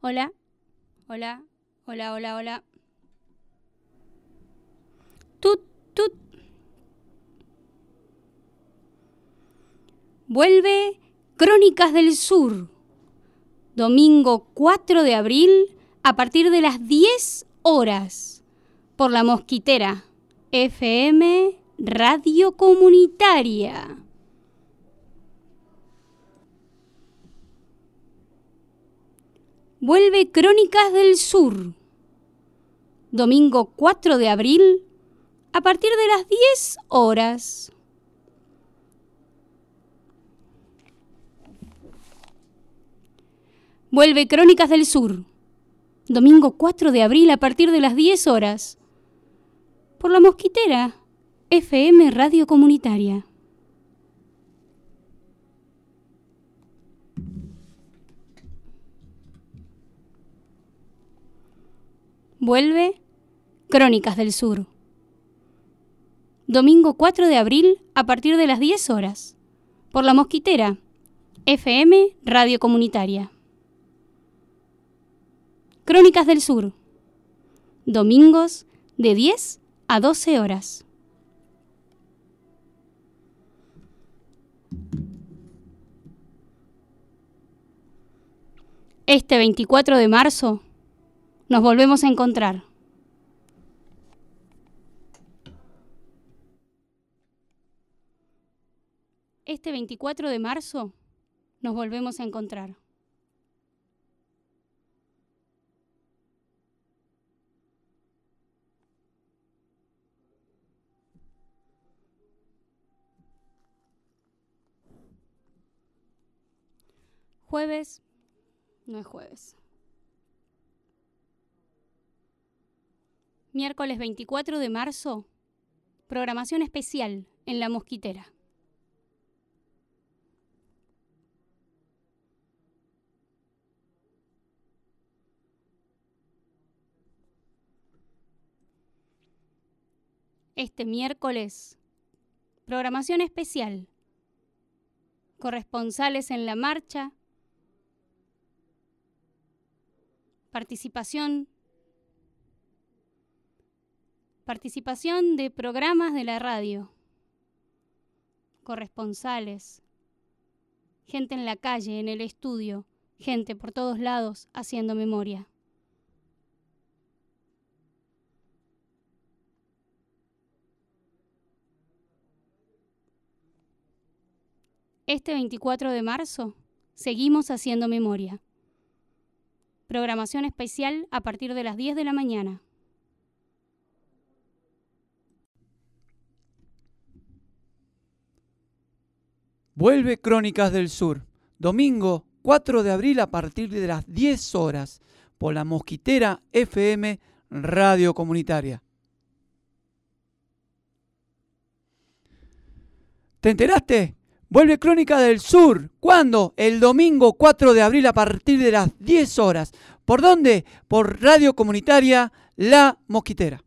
Hola, hola, hola, hola, hola. Tut, tut. Vuelve Crónicas del Sur, domingo 4 de abril a partir de las 10 horas por la Mosquitera FM Radio Comunitaria. Vuelve Crónicas del Sur, domingo 4 de abril a partir de las 10 horas. Vuelve Crónicas del Sur, domingo 4 de abril a partir de las 10 horas, por la Mosquitera, FM Radio Comunitaria. Vuelve Crónicas del Sur. Domingo 4 de abril a partir de las 10 horas. Por la Mosquitera. FM Radio Comunitaria. Crónicas del Sur. Domingos de 10 a 12 horas. Este 24 de marzo nos volvemos a encontrar. Este 24 de marzo nos volvemos a encontrar. Jueves, no es jueves. Miércoles 24 de marzo, programación especial en La Mosquitera. Este miércoles, programación especial. Corresponsales en la marcha. Participación Participación de programas de la radio. Corresponsales. Gente en la calle, en el estudio. Gente por todos lados haciendo memoria. Este 24 de marzo seguimos haciendo memoria. Programación especial a partir de las 10 de la mañana. Vuelve Crónicas del Sur, domingo 4 de abril a partir de las 10 horas, por la Mosquitera FM Radio Comunitaria. ¿Te enteraste? Vuelve Crónica del Sur. ¿Cuándo? El domingo 4 de abril a partir de las 10 horas. ¿Por dónde? Por Radio Comunitaria La Mosquitera.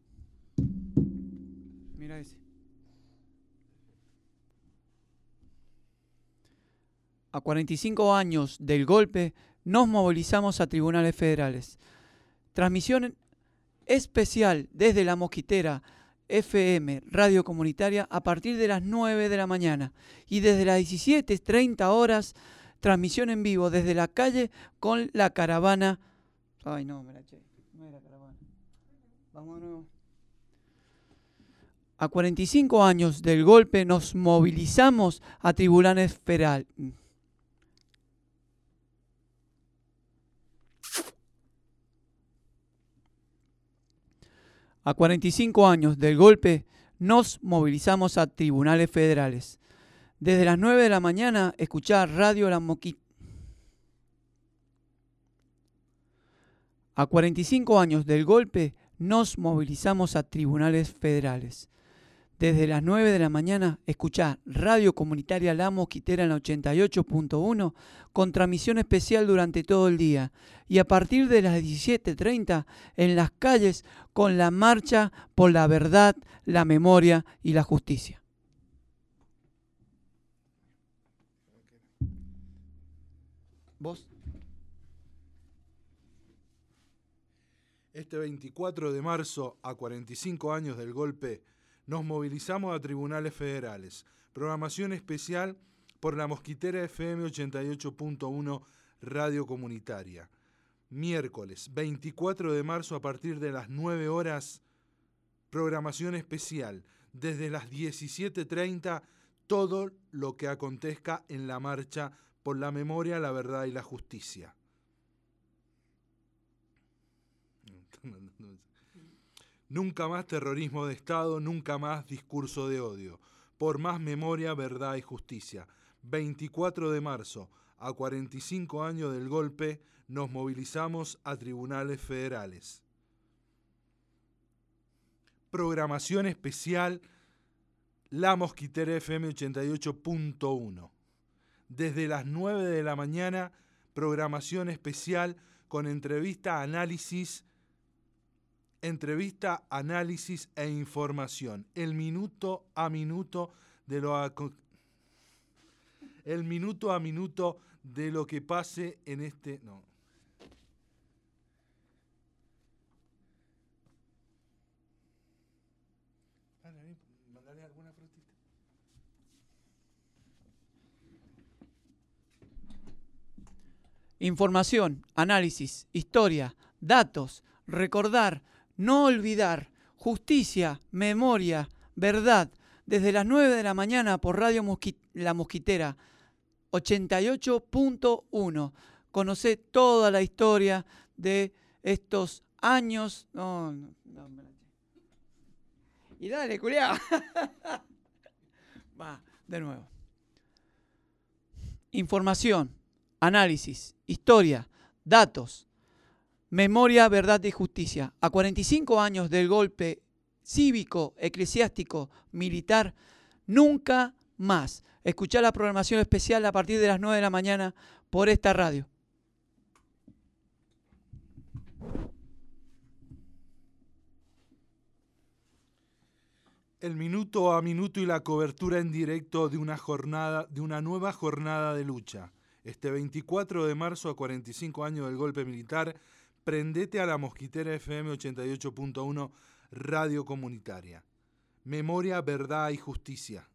A 45 años del golpe, nos movilizamos a tribunales federales. Transmisión especial desde la Mosquitera FM Radio Comunitaria a partir de las 9 de la mañana y desde las 17.30 horas transmisión en vivo desde la calle con la caravana. Ay, no, me la eché. No era caravana. Vámonos. A 45 años del golpe nos movilizamos a tribunales federales A 45 años del golpe, nos movilizamos a tribunales federales. Desde las 9 de la mañana, escuchar Radio La Moquita. A 45 años del golpe, nos movilizamos a tribunales federales. Desde las 9 de la mañana, escuchá Radio Comunitaria La Mosquitera en la 88.1 con transmisión especial durante todo el día. Y a partir de las 17.30 en las calles con la marcha por la verdad, la memoria y la justicia. ¿Vos? Este 24 de marzo, a 45 años del golpe, nos movilizamos a tribunales federales. Programación especial por la Mosquitera FM 88.1 Radio Comunitaria. Miércoles 24 de marzo a partir de las 9 horas, programación especial. Desde las 17.30, todo lo que acontezca en la marcha por la memoria, la verdad y la justicia. Nunca más terrorismo de Estado, nunca más discurso de odio. Por más memoria, verdad y justicia. 24 de marzo, a 45 años del golpe, nos movilizamos a tribunales federales. Programación especial La Mosquitera FM 88.1. Desde las 9 de la mañana, programación especial con entrevista, análisis, entrevista, análisis e información. El minuto a minuto de lo el minuto a minuto de lo que pase en este no. alguna frutita. Información, análisis, historia, datos, recordar, no olvidar, justicia, memoria, verdad, desde las 9 de la mañana por Radio La Mosquitera 88.1. Conoce toda la historia de estos años. No, no, no Y dale, culiao. Va, de nuevo. Información, análisis, historia, datos, Memoria, Verdad y Justicia. A 45 años del golpe cívico, eclesiástico, militar, nunca más. Escuchar la programación especial a partir de las 9 de la mañana por esta radio. El minuto a minuto y la cobertura en directo de una jornada, de una nueva jornada de lucha. Este 24 de marzo, a 45 años del golpe militar, Prendete a la Mosquitera FM 88.1 Radio Comunitaria. Memoria, verdad y justicia.